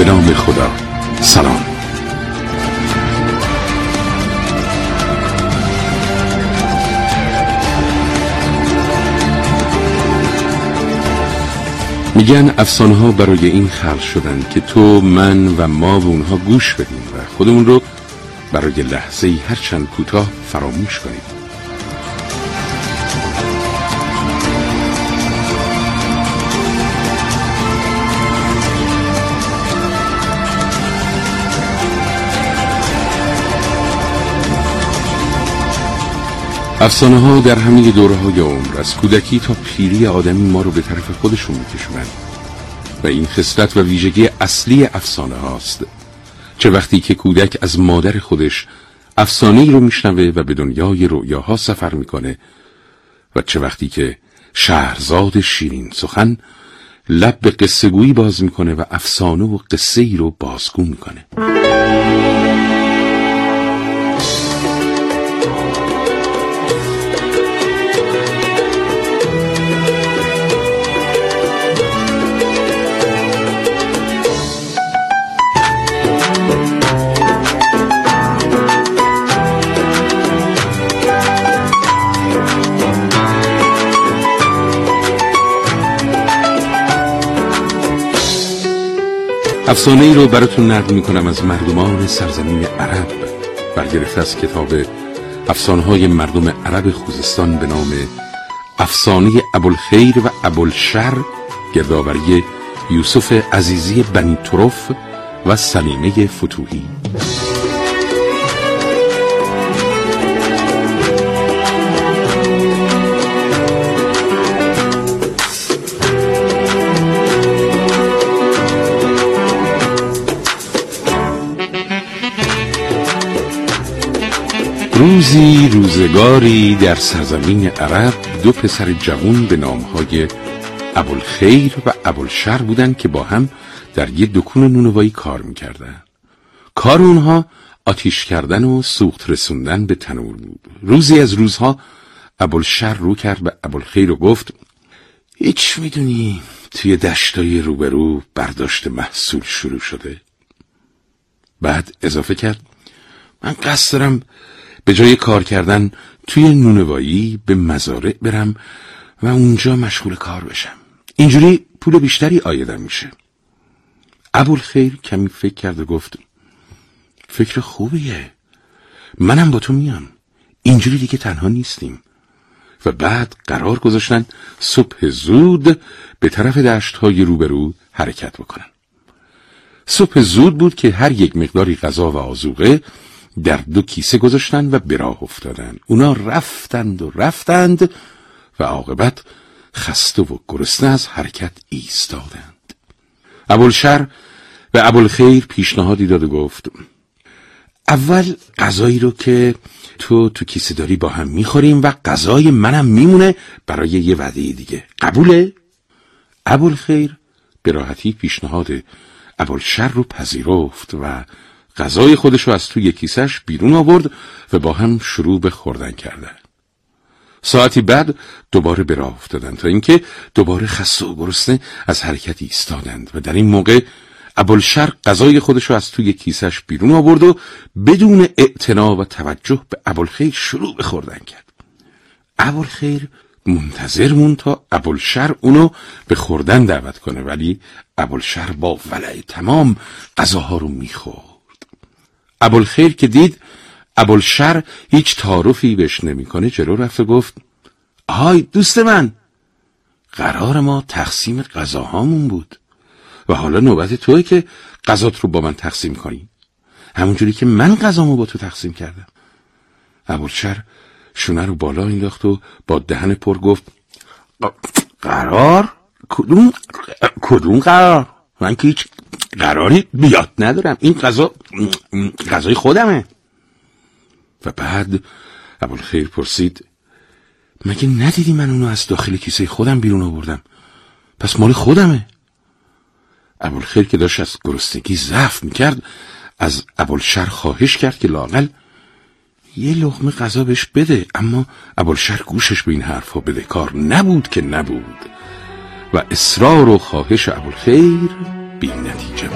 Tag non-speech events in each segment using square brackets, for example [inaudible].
به نام خدا. سلام. میگن افسانه ها برای این خلق شدن که تو من و ما و اونها گوش بدیم و خودمون رو برای لحظه هر چند کوتاه فراموش کنیم. افسانه ها در همه دوره های عمر از کودکی تا پیری آدمی ما رو به طرف خودشون میکشونن. و این خصلت و ویژگی اصلی افسانه هاست. چه وقتی که کودک از مادر خودش افسانه رو میشنوه و به دنیای رؤیاها سفر می‌کنه و چه وقتی که شهرزاد شیرین سخن لب به قصه گویی باز می‌کنه و افسانه و قصه ای رو بازگو می‌کنه. افسانه ای رو براتون نقل می کنم از مردمان سرزمین عرب. برگرفته از کتاب افسانه های مردم عرب خوزستان به نام افسانه ابوالخیر و ابوالشر گردآوری یوسف عزیزی بنی طرف و سلیمه فتوحی. روزی روزگاری در سرزمین عرب دو پسر جوان به نامهای ابوالخیر و ابوالشر بودند که با هم در یه دکون نونوایی کار می‌کردن کار اونها آتیش کردن و سوخت رسوندن به تنور بود. روزی از روزها ابوالشر رو کرد به ابوالخیر و گفت هیچ می‌دونی توی دشتای روبرو برداشت محصول شروع شده. بعد اضافه کرد من قصد دارم به جای کار کردن توی نونوایی به مزارع برم و اونجا مشغول کار بشم. اینجوری پول بیشتری آیدم میشه. ابوالخیر کمی فکر کرد و گفت فکر خوبیه. منم با تو میام. اینجوری دیگه تنها نیستیم. و بعد قرار گذاشتن صبح زود به طرف دشت های روبرو حرکت بکنن. صبح زود بود که هر یک مقداری غذا و آزوقه در دو کیسه گذاشتن و به راه افتادن. اونا رفتند و رفتند و عاقبت خسته و گرسنه از حرکت ایستادند. ابوالشر و ابوالخیر پیشنهادی داد و گفت اول غذایی رو که تو تو کیسه داری با هم می‌خوریم و غذای منم میمونه برای یه وعده دیگه. قبوله؟ ابوالخیر به راحتی پیشنهاد ابوالشر رو پذیرفت و غذای خودش از توی کیسش بیرون آورد و با هم شروع به خوردن کردن. ساعتی بعد دوباره به راه افتادند تا اینکه دوباره خسته و گرسنه از حرکت ایستادند و در این موقع ابوالشر غذای خودش از توی کیسش بیرون آورد و بدون اعتنا و توجه به ابوالخیر شروع به خوردن کرد. ابوالخیر منتظر مون تا ابوالشر اونو به خوردن دعوت کنه ولی ابوالشر با ولع تمام غذاها رو می‌خورد. ابوالخیر که دید ابوالشر هیچ تعارفی بهش نمی‌کنه جلو رفت و گفت آهای دوست من! قرار ما تقسیم غذاهامون بود. و حالا نوبت توی که غذات رو با من تقسیم کنی. همونجوری که من غذامو با تو تقسیم کردم. ابوالشر شونه رو بالا انداخت و با دهن پر گفت قرار؟ کدوم کدوم قرار؟ من که هیچ قراری بیاد ندارم. این غذا غذای خودمه. و بعد ابوالخیر پرسید مگه ندیدی من اونو از داخل کیسه خودم بیرون آوردم؟ پس مال خودمه. ابوالخیر که داشت از گرسنگی ضعف می‌کرد از ابوالشر خواهش کرد که لاقل یه لغمه غذا بهش بده. اما ابوالشر گوشش به این حرفها بده. کار نبود که نبود. و اصرار و خواهش ابوالخیر بی نتیجه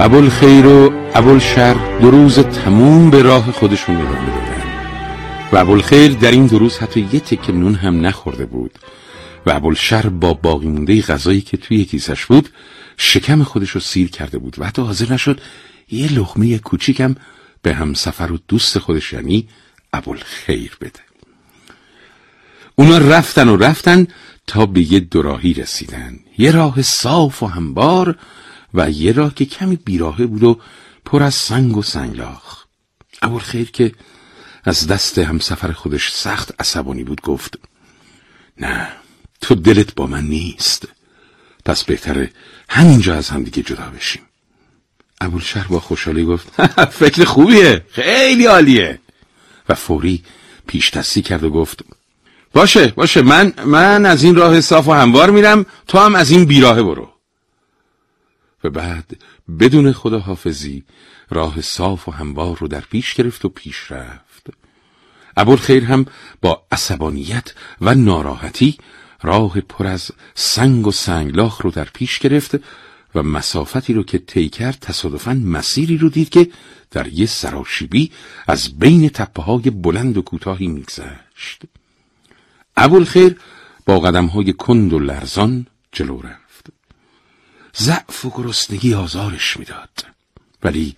ابوالخیر و ابوالشر دو روز تموم به راه خودشون ادامه دادن و ابوالخیر در این دو روز حتی یه تکه نون هم نخورده بود. و ابوالشر با باقی مونده غذایی که توی کیسش بود شکم خودش رو سیر کرده بود و حتی حاضر نشد یه لغمه کوچیکم به همسفر و دوست خودش یعنی ابوالخیر بده. اونا رفتن و رفتن تا به یه دوراهی رسیدن. یه راه صاف و همبار و یه راه که کمی بیراهه بود و پر از سنگ و سنگلاخ. خیر که از دست همسفر خودش سخت عصبانی بود گفت نه تو دلت با من نیست. پس بهتره همینجا از هم دیگه جدا بشیم. ابوالشهر با خوشحالی گفت [laughs] فکر خوبیه خیلی عالیه. و فوری پیش دستی کرد و گفت باشه باشه من من از این راه صاف و هموار میرم تو هم از این بیراهه برو. و بعد بدون خداحافظی راه صاف و هموار رو در پیش گرفت و پیش رفت. خیر هم با عصبانیت و ناراحتی راه پر از سنگ و سنگلاخ رو در پیش گرفت و مسافتی رو که طی کرد تصادفا مسیری رو دید که در یه سراشیبی از بین تپه های بلند و کوتاهی میگذشت. خیر با قدم های کند و لرزان جلو رفت. ضعف و گرسنگی آزارش می‌داد. ولی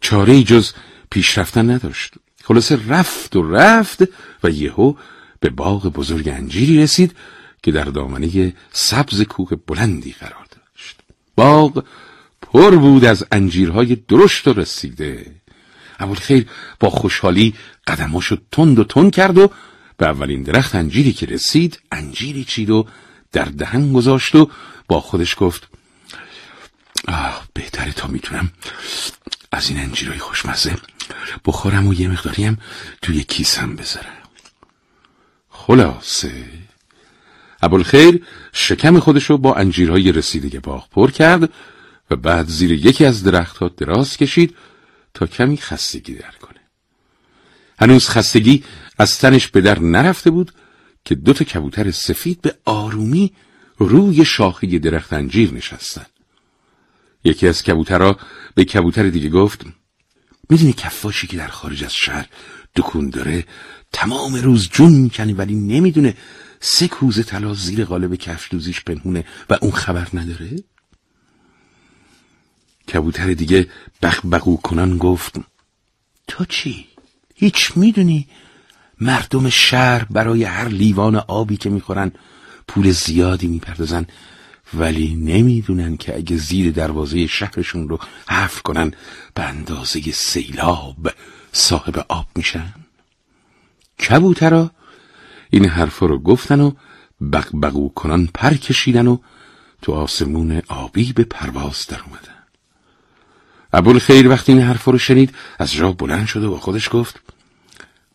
چاره جز پیشرفتن نداشت. خلاصه رفت و رفت و یهو به باغ بزرگ انجیری رسید که در دامنه سبز کوه بلندی قرار داشت. باغ پر بود از انجیرهای درشت و رسیده. خیر با خوشحالی قدماشو تند و تند کرد و به اولین درخت انجیری که رسید انجیری چید و در دهن گذاشت و با خودش گفت آه بهتره تا می‌تونم از این انجیرهای خوشمزه. بخورم و یه مقداری هم توی کیسم بذارم. خلاصه. ابوالخیر شکم خودشو با انجیرهای رسیده باغ پر کرد و بعد زیر یکی از درختها دراز کشید تا کمی خستگی در کنه. هنوز خستگی از تنش به در نرفته بود که دو تا کبوتر سفید به آرومی روی شاخه درخت انجیر نشستن. یکی از کبوترها به کبوتر دیگه گفت می‌دونی کفاشی که در خارج از شهر دکون داره تمام روز جون می‌کنی ولی نمی‌دونه سه کوزه طلا زیر قالب کفش دوزیش پنهونه و اون خبر نداره؟ کبوتر دیگه بغبغو کنان گفت تو چی؟ هیچ می‌دونی؟ مردم شهر برای هر لیوان آبی که می‌خورن پول زیادی می‌پردازن. ولی نمی‌دونن که اگه زیر دروازه شهرشون رو حفر کنن به اندازه سیلاب صاحب آب میشن؟ کبوترا این حرفا رو گفتن و بغبغو کنان پر کشیدن و تو آسمون آبی به پرواز در اومدن. خیر وقتی این حرفا رو شنید از جا بلند شد و با خودش گفت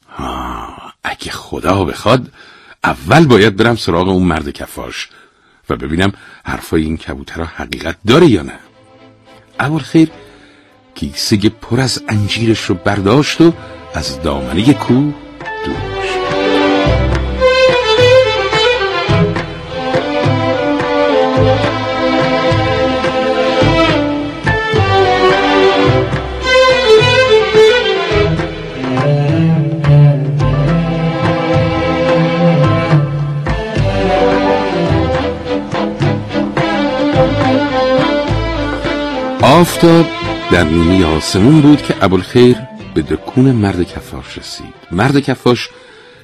ها اگه خدا بخواد اول باید برم سراغ اون مرد کفاش. و ببینم حرفای این کبوترها حقیقت داره یا نه. اول خیر کیسه پر از انجیرش رو برداشت و از دامنه کوه آفتاب در نیمه آسمون بود که ابوالخیر به دکون مرد کفاش رسید. مرد کفاش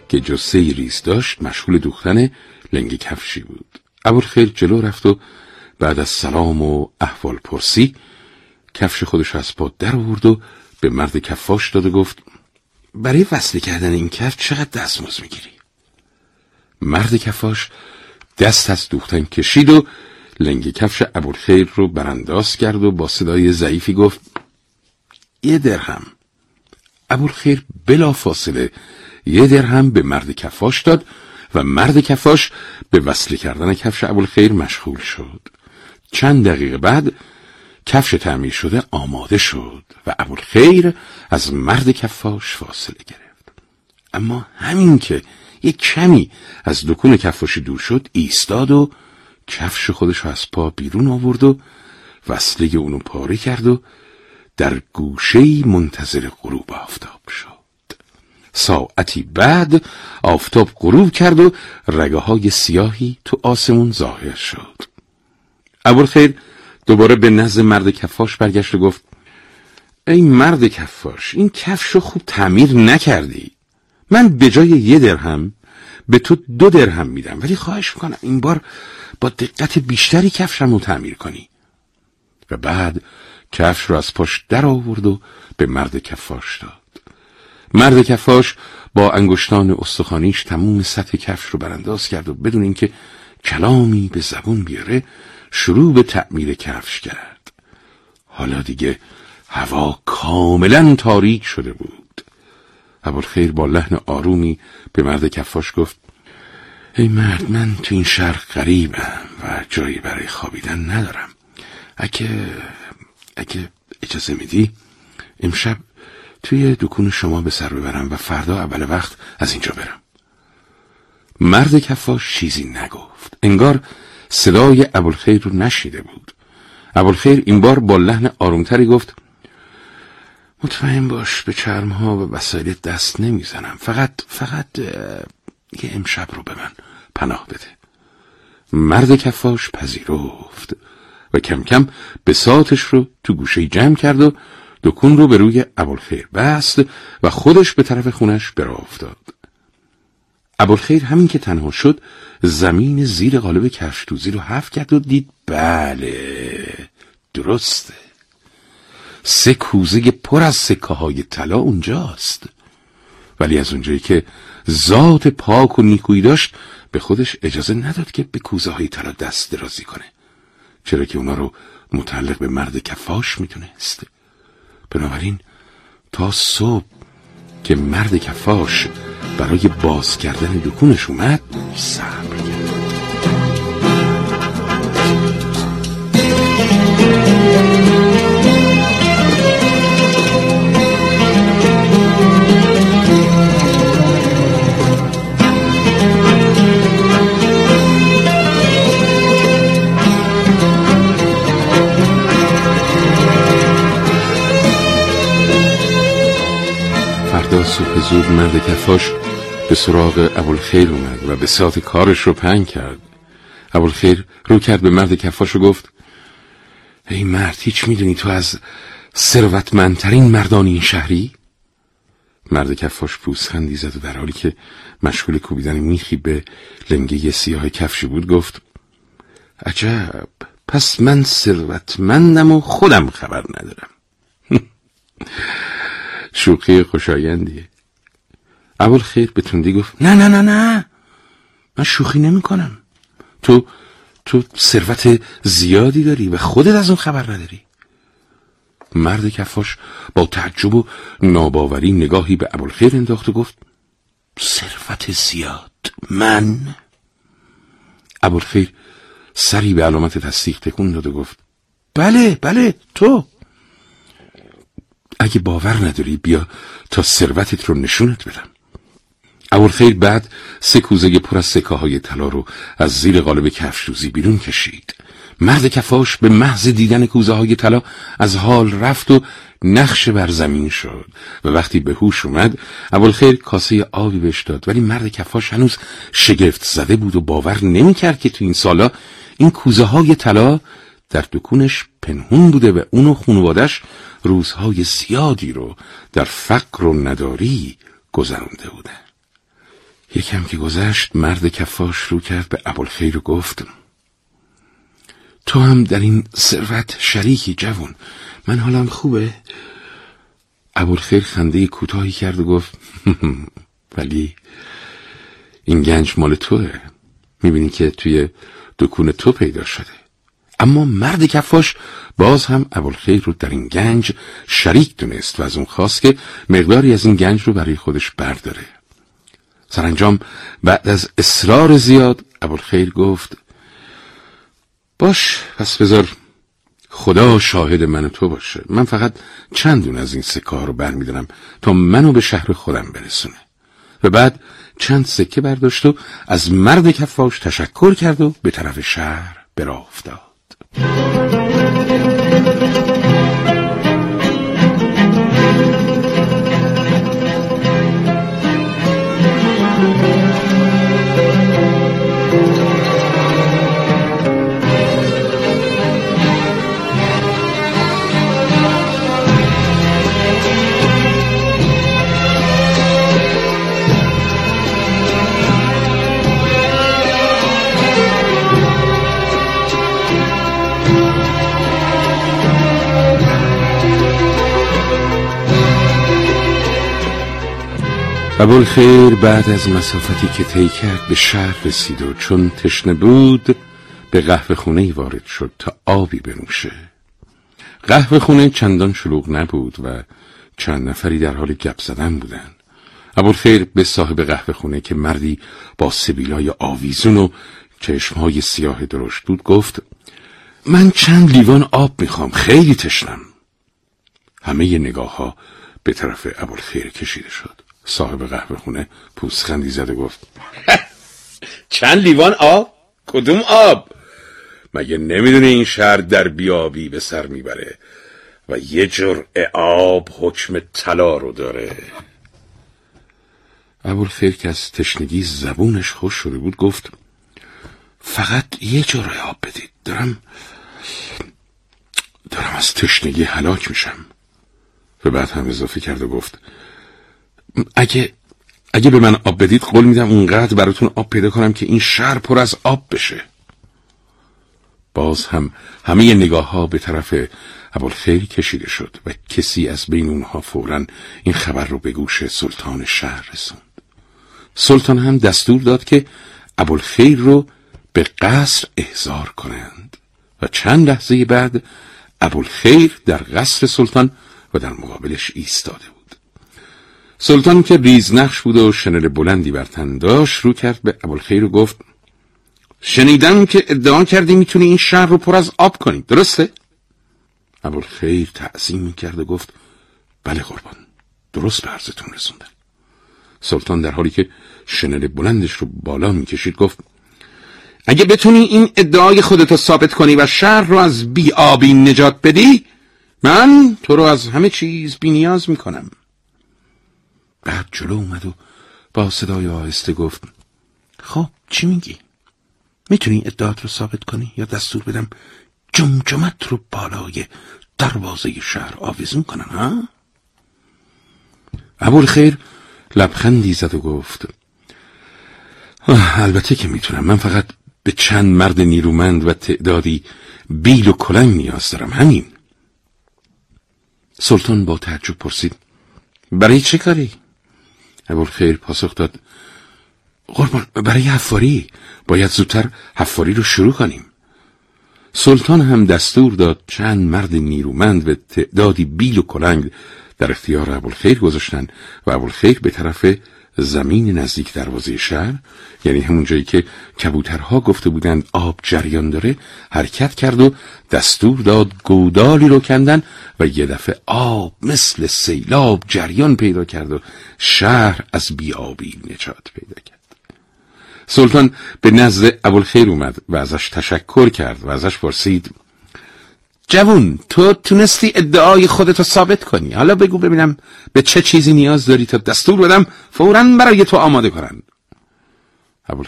که جسه ریز داشت مشغول دوختن لنگ کفشی بود. ابوالخیر جلو رفت و بعد از سلام و احوال پرسی کفش خودش از پا در آورد و به مرد کفاش داد و گفت برای وصله کردن این کفش چقدر دستمزد می‌گیری؟ مرد کفاش دست از دوختن کشید و لنگ کفش ابوالخیر رو برانداز کرد و با صدای ضعیفی گفت یه درهم. ابوالخیر بلا فاصله یه درهم به مرد کفاش داد و مرد کفاش به وصله کردن کفش ابوالخیر مشغول شد. چند دقیقه بعد کفش تعمیر شده آماده شد و ابوالخیر از مرد کفاش فاصله گرفت. اما همین که یک کمی از دکون کفاشی دور شد ایستاد و کفش خودش از پا بیرون آورد و وصله اونو پاره کرد و در گوشه منتظر غروب آفتاب شد. ساعتی بعد آفتاب غروب کرد و رگه های سیاهی تو آسمون ظاهر شد. ابوالخیر دوباره به نزد مرد کفاش برگشت و گفت ای مرد کفاش این کفش رو خوب تعمیر نکردی. من به جای یه درهم به تو دو درهم میدم ولی خواهش می‌کنم این بار با دقت بیشتری کفشم رو تعمیر کنی. و بعد کفش رو از پاش در آورد و به مرد کفاش داد. مرد کفاش با انگشتان استخوانیش تموم سطح کفش رو برانداز کرد و بدون اینکه کلامی به زبون بیاره شروع به تعمیر کفش کرد. حالا دیگه هوا کاملا تاریک شده بود. ابوالخیر با لحن آرومی به مرد کفاش گفت ای مرد من تو این شهر غریبم و جایی برای خوابیدن ندارم. اگه اگه اجازه میدی امشب توی دکون شما به سر ببرم و فردا اول وقت از اینجا برم. مرد کفاش چیزی نگفت. انگار صدای ابوالخیر رو نشیده بود. ابوالخیر این بار با لحن آرومتری گفت مطمئن باش به چرمها و وسایل دست نمی‌زنم. فقط فقط یه امشب رو به من پناه بده. مرد کفاش پذیرفت و کم کم به ساتش رو تو گوشه جمع کرد و دکون رو به روی ابوالخیر بست و خودش به طرف خونش برا افتاد. ابوالخیر همین که تنها شد زمین زیر قالب کفشتوزی رو حف کرد و دید بله درسته. سه کوزه پر از سکه های طلا اونجاست. ولی از اونجایی که ذات پاک و نیکویی داشت به خودش اجازه نداد که به کوزه های طلا دست درازی کنه. چرا که اونا رو متعلق به مرد کفاش می‌دونست بنابراین تا صبح که مرد کفاش برای باز کردن دکونش اومد صبر کرد. فردا صبح زود مرد کفاش به سراغ ابوالخیر اومد و به ساعت کارش رو پنگ کرد. ابوالخیر رو کرد به مرد کفاش و گفت ای مرد هیچ می‌دونی تو از ثروتمندترین مردان این شهری؟ مرد کفاش پوزخندی زد و در حالی که مشغول کوبیدن میخی به لنگه سیاه کفشی بود گفت عجب پس من ثروتمندم و خودم خبر ندارم. شوخی خوشایندیه. اول خیر به تندی گفت نه نه نه نه من شوخی نمی کنم تو تو ثروت زیادی داری و خودت از اون خبر نداری. مرد کفاش با تعجب و ناباوری نگاهی به ابوالخیر انداخت و گفت ثروت زیاد. من؟ ابوالخیر سری به علامت تصدیق تکون داد و گفت بله بله تو؟ اگه باور نداری بیا تا ثروتت رو نشونت بدم. ابوالخیر بعد سه کوزه پر از سکه های طلا رو از زیر قالب کفشوزی بیرون کشید. مرد کفاش به محض دیدن کوزه های طلا از حال رفت و نقش بر زمین شد. و وقتی به هوش اومد ابوالخیر کاسه آبی بهش داد. ولی مرد کفاش هنوز شگفت زده بود و باور نمی‌کرد که تو این سالا این کوزه های طلا در دکونش پنهون بوده و اون و خانوادش روزهای زیادی رو در فقر و نداری گذرانده بوده. یکم که گذشت مرد کفاش رو کرد به ابوالخیر و گفت تو هم در این ثروت شریکی جوون من حالم خوبه؟ ابوالخیر خنده کوتاهی کرد و گفت [laughs] ولی این گنج مال توه. می‌بینی که توی دکون تو پیدا شده. اما مرد کفاش باز هم ابوالخیر رو در این گنج شریک دونست و از اون خواست که مقداری از این گنج رو برای خودش برداره. سرانجام بعد از اصرار زیاد ابوالخیر گفت باش پس بذار خدا شاهد من و تو باشه. من فقط چندون از این سکه ها رو برمیدارم تا منو به شهر خودم برسونه. و بعد چند سکه برداشت و از مرد کفاش تشکر کرد و به طرف شهر براه افتاد. Thank you. خیر بعد از مسافتی که طی کرد به شهر رسید و چون تشنه بود به قهوه خونه وارد شد تا آبی بنوشه. قهوه خونه چندان شلوغ نبود و چند نفری در حال گپ زدن بودن خیر به صاحب قهوه خونه که مردی با سبیلای آویزون و چشمهای سیاه درشت بود گفت من چند لیوان آب می‌خوام خیلی تشنم. همه نگاه ها به طرف خیر کشیده شد. صاحب قهوه خونه پوستخندی زد و گفت [laughs] چند لیوان آب؟ کدوم آب؟ مگه نمی‌دونی این شهر در بیابی به سر می‌بره و یه جرعه آب حکم طلا رو داره ابوالخیر که از تشنگی زبونش خوش شده بود گفت فقط یه جرعه آب بدید دارم دارم از تشنگی هلاک میشم و بعد هم اضافه کرد و گفت اگه اگه به من آب بدید قول میدم اونقدر براتون آب پیدا کنم که این شهر پر از آب بشه. باز هم همه نگاه ها به طرف خیلی کشیده شد و کسی از بین اونها فورا این خبر رو به گوش سلطان شهر رسوند. سلطان هم دستور داد که ابوالخیر رو به قصر احضار کنند و چند لحظه بعد ابوالخیر در قصر سلطان و در مقابلش ایستاده بود. سلطان که ریزنقش بود و شنل بلندی بر تن داشت رو کرد به ابوالخیر و گفت شنیدم که ادعا کردی می‌تونی این شهر رو پر از آب کنی درسته؟ ابوالخیر تعظیم کرد و گفت بله قربان درست به عرضتون رسوندم سلطان در حالی که شنل بلندش رو بالا می‌کشید گفت اگه بتونی این ادعای خودتو ثابت کنی و شهر رو از بی آبی نجات بدی من تو رو از همه چیز بی نیاز می‌کنم بعد جلو اومد و با صدای آهسته گفت خب چی میگی؟ می‌تونی ادعات رو ثابت کنی یا دستور بدم جمجمت رو بالای دروازه شهر آویزون کنن ها؟ ابول خیر لبخندی زد و گفت البته که می‌تونم من فقط به چند مرد نیرومند و تعدادی بیل و کلنگ نیاز دارم همین سلطان با تعجب پرسید برای چه کاری؟ خیر پاسخ داد قربان برای حفاری. باید زودتر حفاری رو شروع کنیم. سلطان هم دستور داد چند مرد نیرومند و تعدادی بیل و کلنگ در اختیار ابوالخیر گذاشتن و ابوالخیر به طرف زمین نزدیک دروازه شهر یعنی همون جایی که کبوترها گفته بودند آب جریان داره حرکت کرد و دستور داد گودالی رو کندن و یه دفعه آب مثل سیلاب جریان پیدا کرد و شهر از بیابی نجات پیدا کرد. سلطان به نزد ابوالخیر اومد و ازش تشکر کرد و ازش پرسید جوون تو تونستی ادعای خودتو ثابت کنی. حالا بگو ببینم به چه چیزی نیاز داری تا دستور بدم فورا برای تو آماده کنن.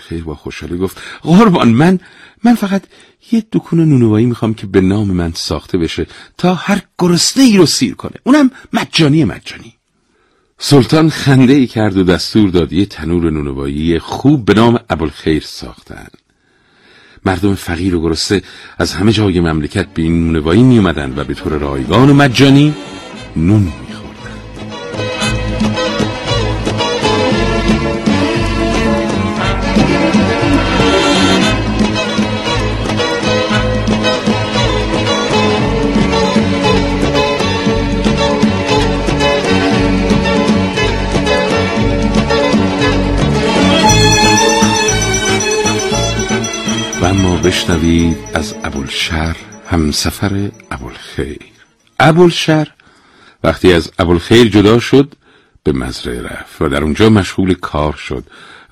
خیر با خوشحالی گفت قربان من من فقط یه دکون نونوایی می‌خوام که به نام من ساخته بشه تا هر گرسنه ای رو سیر کنه. اونم مجانی مجانی. سلطان خنده ای کرد و دستور داد یه تنور نونوایی خوب به نام ابوالخیر ساختن. مردم فقیر و گرسته از همه جای مملکت به این نونوایی می اومدن و به طور رایگان و مجانی نون بشنوید از ابوالشر همسفر ابوالخیر. ابوالشر وقتی از ابوالخیر جدا شد به مزرعه رفت و در اونجا مشغول کار شد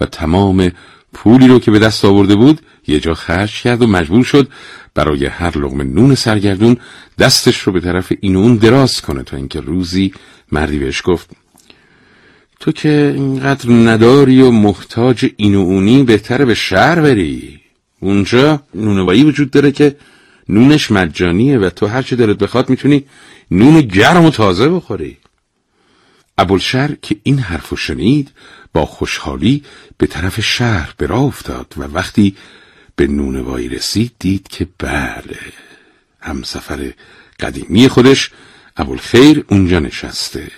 و تمام پولی رو که به دست آورده بود یه جا خرج کرد و مجبور شد برای هر لغم نون سرگردون دستش رو به طرف این اون دراز کنه تا اینکه روزی مردی بهش گفت تو که اینقدر نداری و محتاج این و اونی بهتره به شهر بری. اونجا نونوایی وجود داره که نونش مجانیه و تو هرچی دلت بخواد می‌تونی نون گرم و تازه بخوری. ابوالشهر که این حرفو شنید با خوشحالی به طرف شهر برا افتاد و وقتی به نونوایی رسید دید که بله همسفر قدیمی خودش ابوالخیر اونجا نشسته.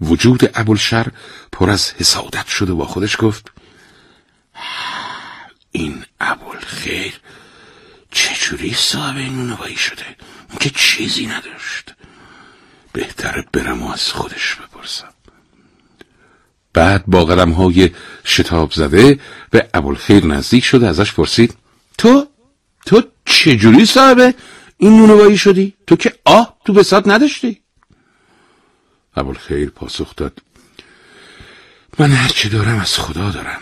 وجود ابوالشر پر از حسادت شده و با خودش گفت این ابوالخیر چجوری صاحب نونوایی شده؟ اون که چیزی نداشت. بهتره برم و از خودش بپرسم. بعد با قدم های شتاب زده به ابوالخیر نزدیک شده ازش پرسید تو؟ تو چجوری صاحب این نونوایی شدی؟ تو که آه تو بسات نداشتی؟ ابوالخیر پاسخ داد من هرچی دارم از خدا دارم.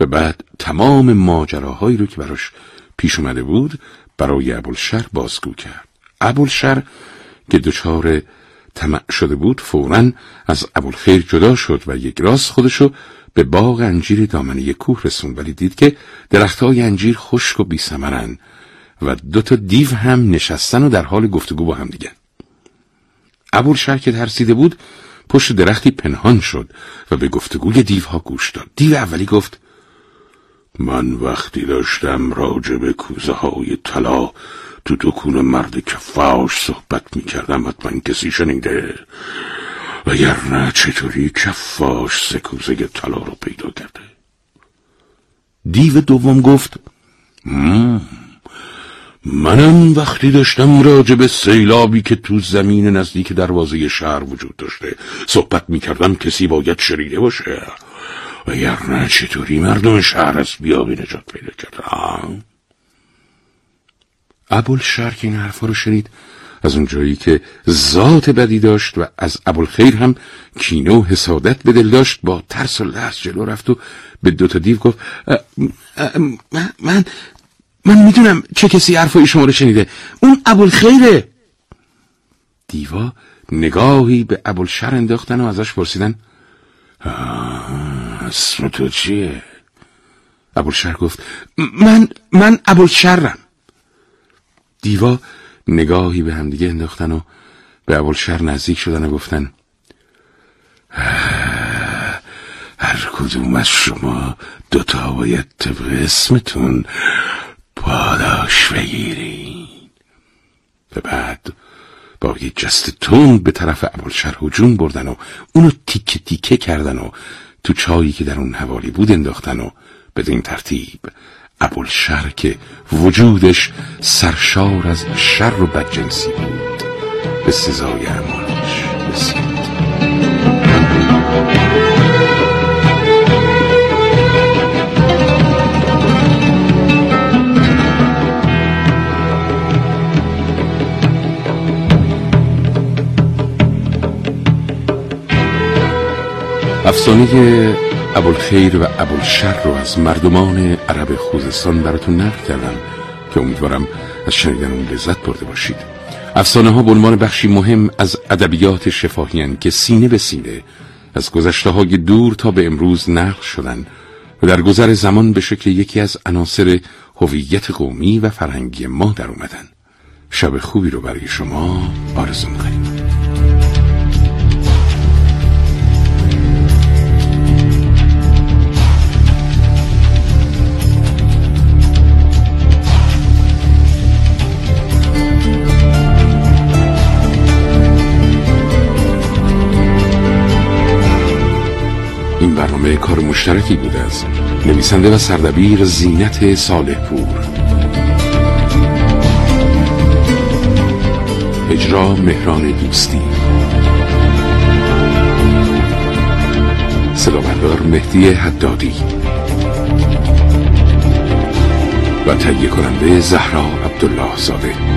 و بعد تمام ماجراهایی رو که براش پیش اومده بود برای ابوالشر بازگو کرد. ابوالشر که دچار طمع شده بود فورا از ابوالخیر جدا شد و یک راست خودشو به باغ انجیر دامنه کوه رسوند ولی دید که درختهای انجیر خشک و بیسمرن و دو تا دیو هم نشستن و در حال گفتگو با هم دیگه. ابوالشر که ترسیده بود پشت درختی پنهان شد و به گفتگوی دیوها گوش داد. دیو اولی گفت من وقتی داشتم راجع به کوزه های طلا تو دکون مرد کفاش صحبت می کردم حتما کسی شنیده. نه چطوری کفاش سه کوزه طلا رو پیدا کرده؟ دیو دوم گفت منم وقتی داشتم راجع به سیلابی که تو زمین نزدیک دروازه شهر وجود داشته صحبت می کردم کسی باید شریده باشه. نه چطوری مردم شهر از بیابی نجات پیدا کردن ابوال شرک این حرفا رو شنید از اون جایی که ذات بدی داشت و از ابوالخیر هم کینه و حسادت به دل داشت با ترس و لرز جلو رفت و به دوتا دیو گفت من من می‌دونم چه کسی حرفای شما رو شنیده. اون ابوالخیره. دیوا نگاهی به ابوالشر انداختن و ازش پرسیدن اسم تو چیه؟ ابوالشر گفت من من ابوالشرم دیوا نگاهی به هم دیگه انداختن و به ابوالشر نزدیک شدن و گفتن هر کدوم از شما دوتا باید طبق اسمتون پاداش بگیرین و بعد با یک جست تون به طرف ابوالشر هجوم بردن و اونو تیکه تیکه کردن و تو چایی که در اون حوالی بود انداختن و بدین ترتیب. ابوالشر که وجودش سرشار از شر و بدجنسی بود. به سزای اعمالش رسید. افسانه ابوالخیر و ابوالشر رو از مردمان عرب خوزستان براتون نقل کردم که امیدوارم از شنیدن اون لذت برده باشید. افسانه ها به عنوان بخشی مهم از ادبیات شفاهیان که سینه به سینه از گذشته های دور تا به امروز نقل شدن و در گذر زمان به شکل یکی از عناصر هویت قومی و فرهنگی ما در اومدن. شب خوبی رو برای شما آرزو می‌کنیم. برنامه کار مشترکی بود از نویسنده و سردبیر زینت صالح پور اجرا مهران دوستی. صدا مهدی حدادی. و تهیه کننده زهرا عبدالله زاده